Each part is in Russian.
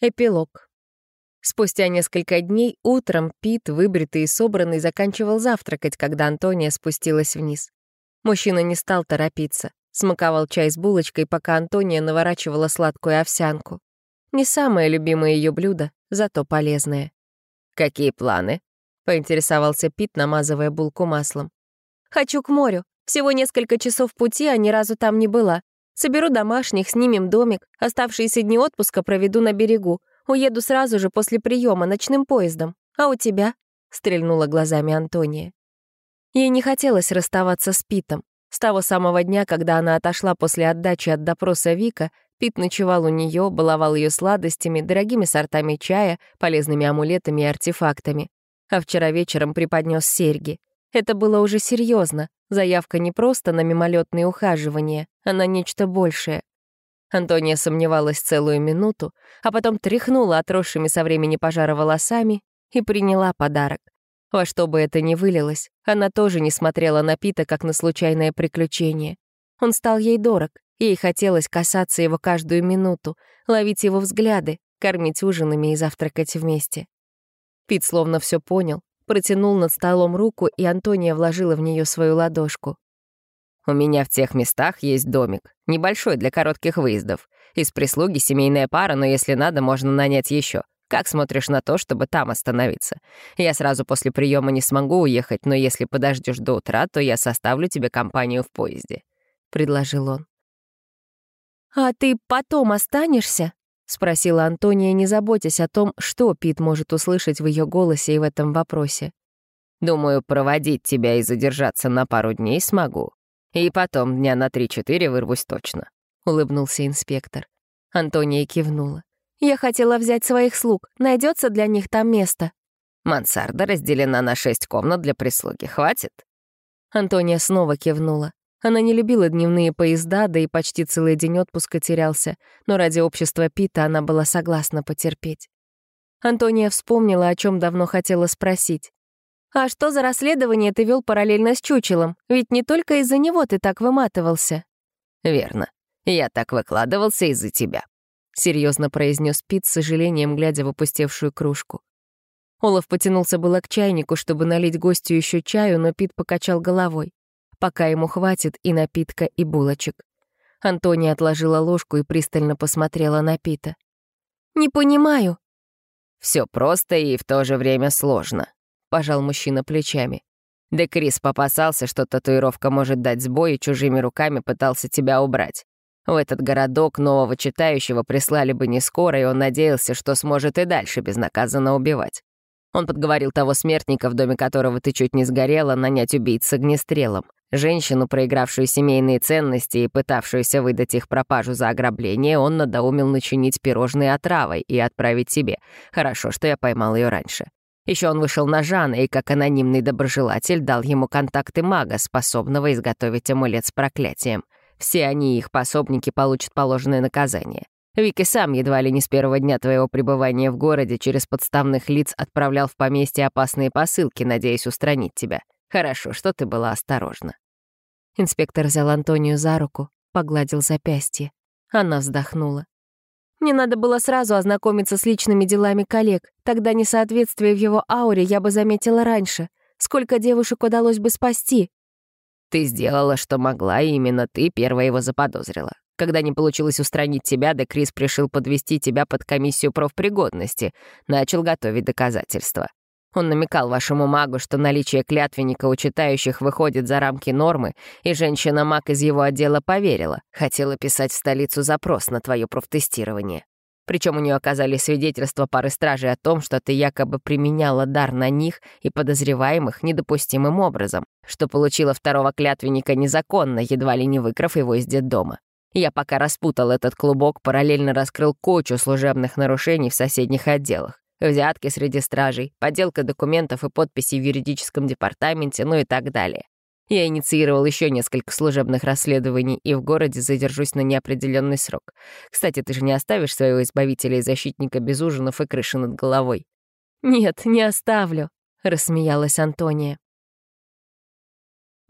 Эпилог. Спустя несколько дней утром Пит, выбритый и собранный, заканчивал завтракать, когда Антония спустилась вниз. Мужчина не стал торопиться. Смаковал чай с булочкой, пока Антония наворачивала сладкую овсянку. Не самое любимое ее блюдо, зато полезное. «Какие планы?» — поинтересовался Пит, намазывая булку маслом. «Хочу к морю. Всего несколько часов пути, а ни разу там не была. Соберу домашних, снимем домик, оставшиеся дни отпуска проведу на берегу. Уеду сразу же после приема ночным поездом. А у тебя?» — стрельнула глазами Антония. Ей не хотелось расставаться с Питом. С того самого дня, когда она отошла после отдачи от допроса Вика, Пит ночевал у нее, баловал ее сладостями, дорогими сортами чая, полезными амулетами и артефактами. А вчера вечером преподнес серьги. Это было уже серьезно. Заявка не просто на мимолетные ухаживания, а на нечто большее. Антония сомневалась целую минуту, а потом тряхнула отросшими со времени пожара волосами и приняла подарок. Во что бы это ни вылилось, она тоже не смотрела на Пита как на случайное приключение. Он стал ей дорог, ей хотелось касаться его каждую минуту, ловить его взгляды, кормить ужинами и завтракать вместе. Пит словно все понял, протянул над столом руку, и Антония вложила в нее свою ладошку. «У меня в тех местах есть домик, небольшой для коротких выездов. Из прислуги семейная пара, но если надо, можно нанять еще. Как смотришь на то, чтобы там остановиться? Я сразу после приема не смогу уехать, но если подождешь до утра, то я составлю тебе компанию в поезде», — предложил он. «А ты потом останешься?» — спросила Антония, не заботясь о том, что Пит может услышать в ее голосе и в этом вопросе. «Думаю, проводить тебя и задержаться на пару дней смогу. И потом дня на три-четыре вырвусь точно», — улыбнулся инспектор. Антония кивнула. «Я хотела взять своих слуг. Найдется для них там место?» «Мансарда разделена на шесть комнат для прислуги. Хватит?» Антония снова кивнула. Она не любила дневные поезда, да и почти целый день отпуска терялся, но ради общества Пита она была согласна потерпеть. Антония вспомнила, о чем давно хотела спросить. «А что за расследование ты вел параллельно с чучелом? Ведь не только из-за него ты так выматывался». «Верно. Я так выкладывался из-за тебя», — серьезно произнес Пит, с сожалением глядя в опустевшую кружку. Олаф потянулся было к чайнику, чтобы налить гостю еще чаю, но Пит покачал головой пока ему хватит и напитка, и булочек. Антония отложила ложку и пристально посмотрела на Пита. «Не понимаю». Все просто и в то же время сложно», — пожал мужчина плечами. «Да Крис попасался, что татуировка может дать сбой, и чужими руками пытался тебя убрать. В этот городок нового читающего прислали бы не скоро, и он надеялся, что сможет и дальше безнаказанно убивать. Он подговорил того смертника, в доме которого ты чуть не сгорела, нанять убийц с огнестрелом. Женщину, проигравшую семейные ценности и пытавшуюся выдать их пропажу за ограбление, он надоумил начинить пирожные отравой и отправить себе. Хорошо, что я поймал ее раньше. Еще он вышел на Жана и, как анонимный доброжелатель, дал ему контакты мага, способного изготовить амулет с проклятием. Все они и их пособники получат положенное наказание. Вики сам едва ли не с первого дня твоего пребывания в городе через подставных лиц отправлял в поместье опасные посылки, надеясь устранить тебя. Хорошо, что ты была осторожна». Инспектор взял Антонию за руку, погладил запястье. Она вздохнула. «Мне надо было сразу ознакомиться с личными делами коллег. Тогда несоответствие в его ауре я бы заметила раньше. Сколько девушек удалось бы спасти?» «Ты сделала, что могла, и именно ты первая его заподозрила. Когда не получилось устранить тебя, да Крис пришел подвести тебя под комиссию профпригодности, начал готовить доказательства. Он намекал вашему магу, что наличие клятвенника у читающих выходит за рамки нормы, и женщина-маг из его отдела поверила, хотела писать в столицу запрос на твое профтестирование. Причем у нее оказались свидетельства пары стражей о том, что ты якобы применяла дар на них и подозреваемых недопустимым образом, что получила второго клятвенника незаконно, едва ли не выкрав его из детдома. Я пока распутал этот клубок, параллельно раскрыл кучу служебных нарушений в соседних отделах взятки среди стражей, подделка документов и подписей в юридическом департаменте, ну и так далее. Я инициировал еще несколько служебных расследований и в городе задержусь на неопределенный срок. Кстати, ты же не оставишь своего избавителя и защитника без ужинов и крыши над головой? «Нет, не оставлю», — рассмеялась Антония.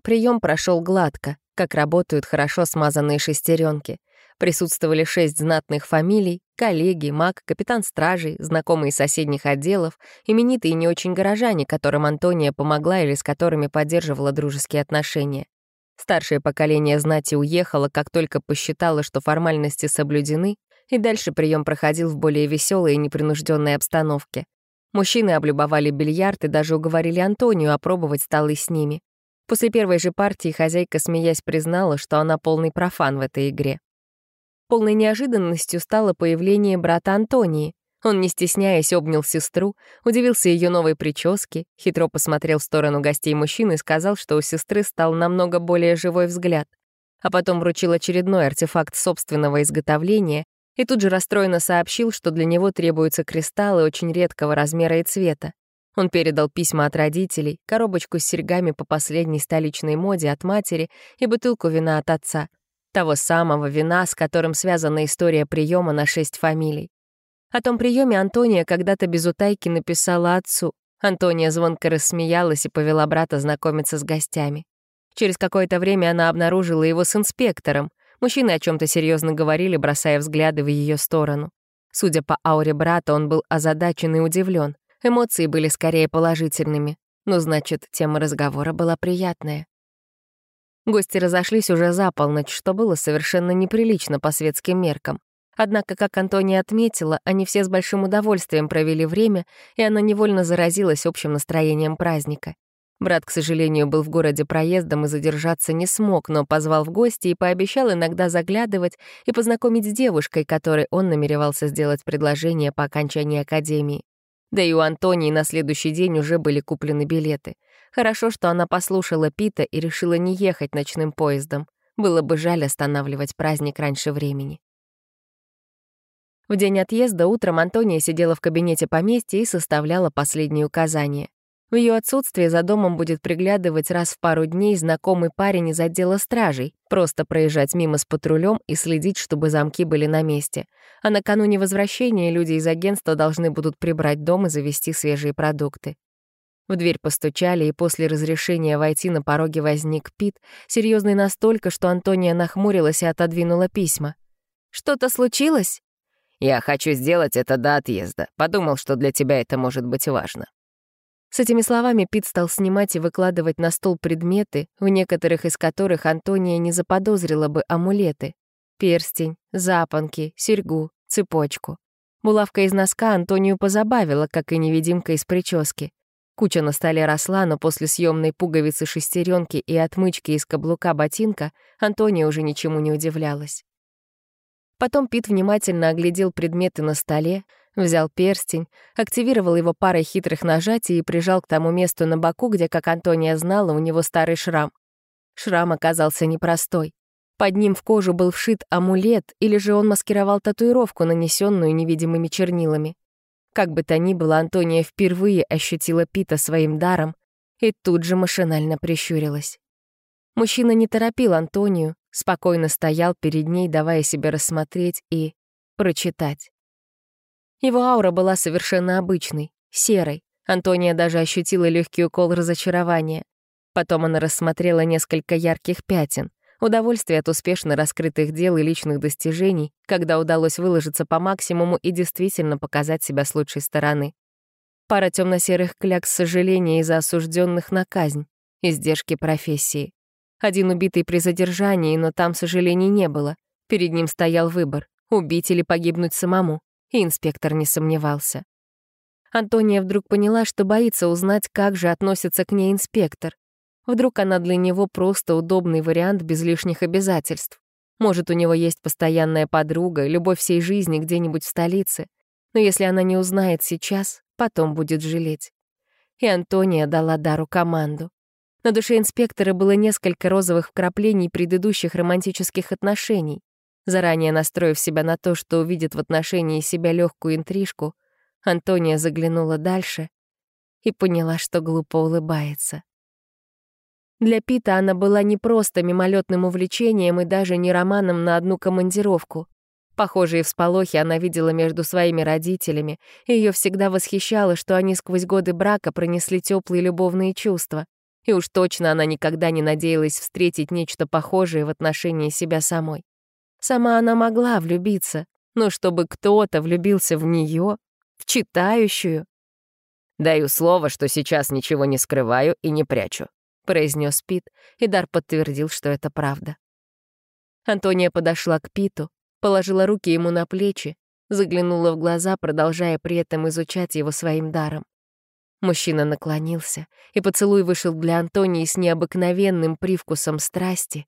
Прием прошел гладко, как работают хорошо смазанные шестеренки. Присутствовали шесть знатных фамилий, Коллеги, маг, капитан стражей, знакомые соседних отделов, именитые не очень горожане, которым Антония помогла или с которыми поддерживала дружеские отношения. Старшее поколение знати уехало, как только посчитало, что формальности соблюдены, и дальше прием проходил в более веселой и непринужденной обстановке. Мужчины облюбовали бильярд и даже уговорили Антонию опробовать столы с ними. После первой же партии хозяйка, смеясь, признала, что она полный профан в этой игре. Полной неожиданностью стало появление брата Антонии. Он, не стесняясь, обнял сестру, удивился ее новой прическе, хитро посмотрел в сторону гостей мужчин и сказал, что у сестры стал намного более живой взгляд. А потом вручил очередной артефакт собственного изготовления и тут же расстроенно сообщил, что для него требуются кристаллы очень редкого размера и цвета. Он передал письма от родителей, коробочку с серьгами по последней столичной моде от матери и бутылку вина от отца. Того самого вина, с которым связана история приема на шесть фамилий. О том приеме Антония когда-то без утайки написала отцу. Антония звонко рассмеялась и повела брата знакомиться с гостями. Через какое-то время она обнаружила его с инспектором. Мужчины о чем то серьезно говорили, бросая взгляды в ее сторону. Судя по ауре брата, он был озадачен и удивлен. Эмоции были скорее положительными. Но, значит, тема разговора была приятная. Гости разошлись уже за полночь, что было совершенно неприлично по светским меркам. Однако, как Антония отметила, они все с большим удовольствием провели время, и она невольно заразилась общим настроением праздника. Брат, к сожалению, был в городе проездом и задержаться не смог, но позвал в гости и пообещал иногда заглядывать и познакомить с девушкой, которой он намеревался сделать предложение по окончании академии. Да и у Антонии на следующий день уже были куплены билеты. Хорошо, что она послушала Пита и решила не ехать ночным поездом. Было бы жаль останавливать праздник раньше времени. В день отъезда утром Антония сидела в кабинете поместья и составляла последние указания. В ее отсутствие за домом будет приглядывать раз в пару дней знакомый парень из отдела стражей, просто проезжать мимо с патрулем и следить, чтобы замки были на месте. А накануне возвращения люди из агентства должны будут прибрать дом и завести свежие продукты. В дверь постучали, и после разрешения войти на пороге возник Пит, серьезный настолько, что Антония нахмурилась и отодвинула письма. «Что-то случилось?» «Я хочу сделать это до отъезда. Подумал, что для тебя это может быть важно». С этими словами Пит стал снимать и выкладывать на стол предметы, в некоторых из которых Антония не заподозрила бы амулеты. Перстень, запонки, серьгу, цепочку. Булавка из носка Антонию позабавила, как и невидимка из прически. Куча на столе росла, но после съемной пуговицы шестеренки и отмычки из каблука ботинка Антония уже ничему не удивлялась. Потом Пит внимательно оглядел предметы на столе, взял перстень, активировал его парой хитрых нажатий и прижал к тому месту на боку, где, как Антония знала, у него старый шрам. Шрам оказался непростой. Под ним в кожу был вшит амулет, или же он маскировал татуировку, нанесенную невидимыми чернилами. Как бы то ни было, Антония впервые ощутила Пита своим даром и тут же машинально прищурилась. Мужчина не торопил Антонию, спокойно стоял перед ней, давая себе рассмотреть и прочитать. Его аура была совершенно обычной, серой. Антония даже ощутила легкий укол разочарования. Потом она рассмотрела несколько ярких пятен. Удовольствие от успешно раскрытых дел и личных достижений, когда удалось выложиться по максимуму и действительно показать себя с лучшей стороны. Пара темно-серых клякс сожаления из-за осужденных на казнь, издержки профессии. Один убитый при задержании, но там сожалений не было. Перед ним стоял выбор — убить или погибнуть самому, и инспектор не сомневался. Антония вдруг поняла, что боится узнать, как же относится к ней инспектор. Вдруг она для него просто удобный вариант без лишних обязательств. Может, у него есть постоянная подруга, любовь всей жизни где-нибудь в столице. Но если она не узнает сейчас, потом будет жалеть. И Антония дала Дару команду. На душе инспектора было несколько розовых вкраплений предыдущих романтических отношений. Заранее настроив себя на то, что увидит в отношении себя легкую интрижку, Антония заглянула дальше и поняла, что глупо улыбается. Для Пита она была не просто мимолетным увлечением и даже не романом на одну командировку. Похожие всполохи она видела между своими родителями, и ее всегда восхищало, что они сквозь годы брака пронесли теплые любовные чувства. И уж точно она никогда не надеялась встретить нечто похожее в отношении себя самой. Сама она могла влюбиться, Но чтобы кто-то влюбился в нее, в читающую. «Даю слово, что сейчас ничего не скрываю и не прячу», — произнес Пит, и Дар подтвердил, что это правда. Антония подошла к Питу, положила руки ему на плечи, заглянула в глаза, продолжая при этом изучать его своим даром. Мужчина наклонился, и поцелуй вышел для Антонии с необыкновенным привкусом страсти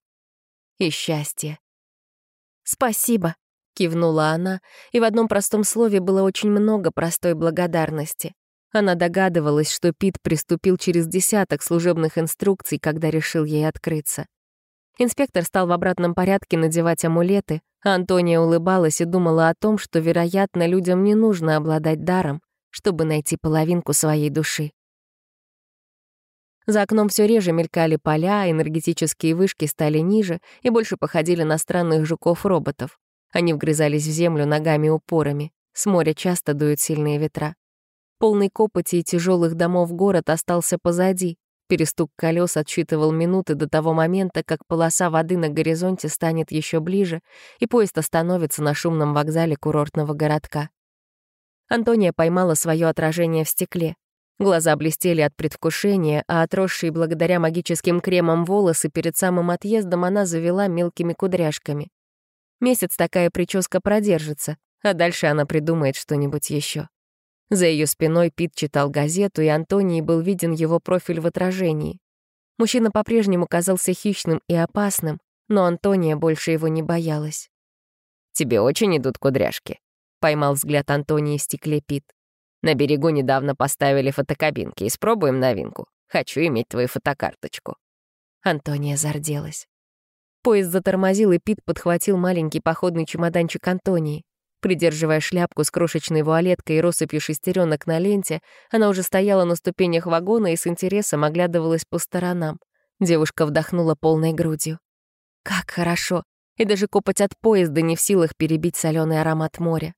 и счастья. «Спасибо», — кивнула она, и в одном простом слове было очень много простой благодарности. Она догадывалась, что Пит приступил через десяток служебных инструкций, когда решил ей открыться. Инспектор стал в обратном порядке надевать амулеты, а Антония улыбалась и думала о том, что, вероятно, людям не нужно обладать даром, чтобы найти половинку своей души. За окном все реже мелькали поля, энергетические вышки стали ниже и больше походили на странных жуков-роботов. Они вгрызались в землю ногами-упорами. С моря часто дуют сильные ветра. Полный копоти и тяжелых домов город остался позади, Перестук колес отсчитывал минуты до того момента, как полоса воды на горизонте станет еще ближе, и поезд остановится на шумном вокзале курортного городка. Антония поймала свое отражение в стекле. Глаза блестели от предвкушения, а отросшие благодаря магическим кремам волосы перед самым отъездом она завела мелкими кудряшками. Месяц такая прическа продержится, а дальше она придумает что-нибудь еще. За ее спиной Пит читал газету, и Антонии был виден его профиль в отражении. Мужчина по-прежнему казался хищным и опасным, но Антония больше его не боялась. «Тебе очень идут кудряшки», — поймал взгляд Антонии в стекле Пит. «На берегу недавно поставили фотокабинки. Испробуем новинку. Хочу иметь твою фотокарточку». Антония зарделась. Поезд затормозил, и Пит подхватил маленький походный чемоданчик Антонии. Придерживая шляпку с крошечной вуалеткой и россыпью шестеренок на ленте, она уже стояла на ступенях вагона и с интересом оглядывалась по сторонам. Девушка вдохнула полной грудью. Как хорошо! И даже копоть от поезда не в силах перебить соленый аромат моря.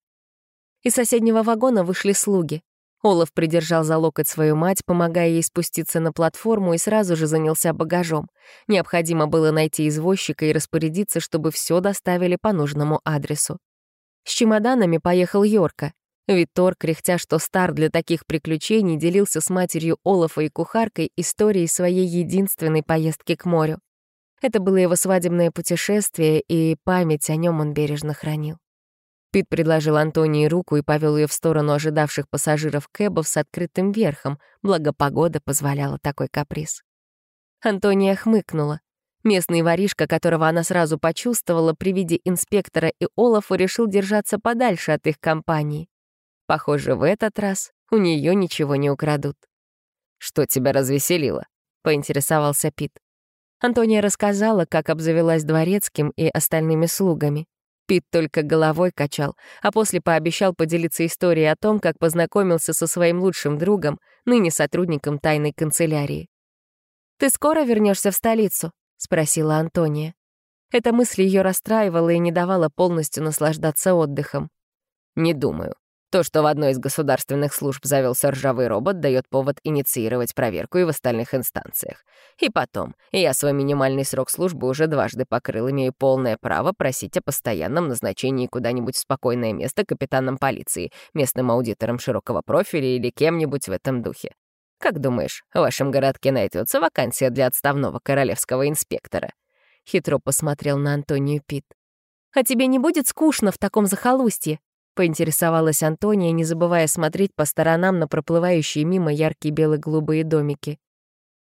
Из соседнего вагона вышли слуги. Олаф придержал за локоть свою мать, помогая ей спуститься на платформу, и сразу же занялся багажом. Необходимо было найти извозчика и распорядиться, чтобы все доставили по нужному адресу. С чемоданами поехал Йорка. Витор, кряхтя, что стар для таких приключений, делился с матерью Олафа и кухаркой историей своей единственной поездки к морю. Это было его свадебное путешествие, и память о нем он бережно хранил. Пит предложил Антонии руку и повел ее в сторону ожидавших пассажиров кэбов с открытым верхом, благо погода позволяла такой каприз. Антония хмыкнула. Местный воришка, которого она сразу почувствовала при виде инспектора и Олафа, решил держаться подальше от их компании. Похоже, в этот раз у нее ничего не украдут. «Что тебя развеселило?» — поинтересовался Пит. Антония рассказала, как обзавелась дворецким и остальными слугами. Пит только головой качал, а после пообещал поделиться историей о том, как познакомился со своим лучшим другом, ныне сотрудником тайной канцелярии. «Ты скоро вернешься в столицу?» — спросила Антония. Эта мысль ее расстраивала и не давала полностью наслаждаться отдыхом. «Не думаю. То, что в одной из государственных служб завелся ржавый робот, дает повод инициировать проверку и в остальных инстанциях. И потом, я свой минимальный срок службы уже дважды покрыл, имею полное право просить о постоянном назначении куда-нибудь в спокойное место капитаном полиции, местным аудитором широкого профиля или кем-нибудь в этом духе. Как думаешь, в вашем городке найдется вакансия для отставного королевского инспектора?» Хитро посмотрел на Антонию Пит. «А тебе не будет скучно в таком захолустье?» — поинтересовалась Антония, не забывая смотреть по сторонам на проплывающие мимо яркие бело-голубые домики.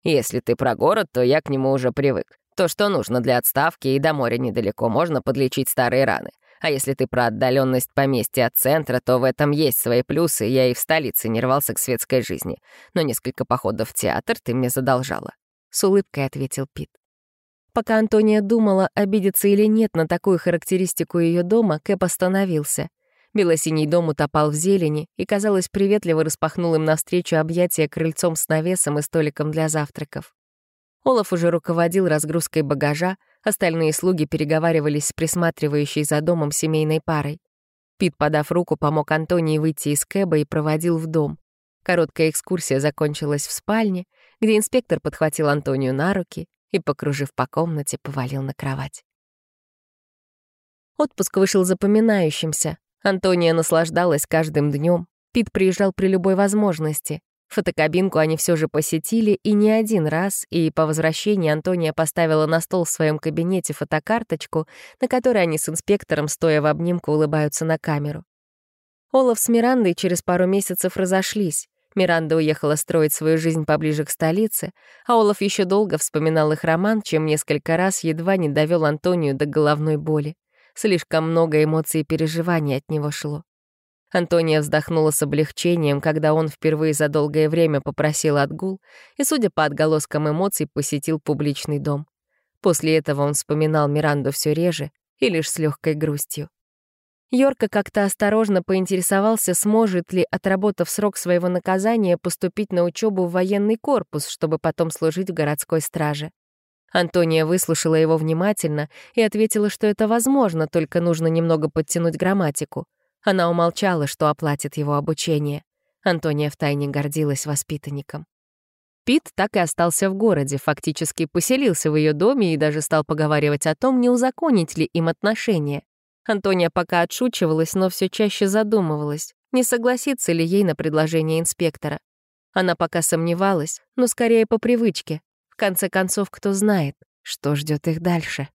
«Если ты про город, то я к нему уже привык. То, что нужно для отставки, и до моря недалеко, можно подлечить старые раны. А если ты про отдаленность поместья от центра, то в этом есть свои плюсы. Я и в столице не рвался к светской жизни. Но несколько походов в театр ты мне задолжала. С улыбкой ответил Пит. Пока Антония думала, обидеться или нет на такую характеристику ее дома, Кэп остановился. Белосиний дом утопал в зелени и, казалось, приветливо распахнул им навстречу объятия крыльцом с навесом и столиком для завтраков. Олаф уже руководил разгрузкой багажа, Остальные слуги переговаривались с присматривающей за домом семейной парой. Пит, подав руку, помог Антонии выйти из кэба и проводил в дом. Короткая экскурсия закончилась в спальне, где инспектор подхватил Антонию на руки и, покружив по комнате, повалил на кровать. Отпуск вышел запоминающимся. Антония наслаждалась каждым днем. Пит приезжал при любой возможности. Фотокабинку они все же посетили и не один раз, и по возвращении Антония поставила на стол в своем кабинете фотокарточку, на которой они с инспектором, стоя в обнимку, улыбаются на камеру. Олаф с Мирандой через пару месяцев разошлись. Миранда уехала строить свою жизнь поближе к столице, а Олаф еще долго вспоминал их роман, чем несколько раз едва не довел Антонию до головной боли. Слишком много эмоций и переживаний от него шло. Антония вздохнула с облегчением, когда он впервые за долгое время попросил отгул и, судя по отголоскам эмоций, посетил публичный дом. После этого он вспоминал Миранду все реже и лишь с легкой грустью. Йорка как-то осторожно поинтересовался, сможет ли, отработав срок своего наказания, поступить на учебу в военный корпус, чтобы потом служить в городской страже. Антония выслушала его внимательно и ответила, что это возможно, только нужно немного подтянуть грамматику. Она умолчала, что оплатит его обучение. Антония втайне гордилась воспитанником. Пит так и остался в городе, фактически поселился в ее доме и даже стал поговаривать о том, не узаконить ли им отношения. Антония пока отшучивалась, но все чаще задумывалась, не согласится ли ей на предложение инспектора. Она пока сомневалась, но скорее по привычке. В конце концов, кто знает, что ждет их дальше.